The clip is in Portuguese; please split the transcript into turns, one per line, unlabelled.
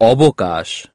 obocas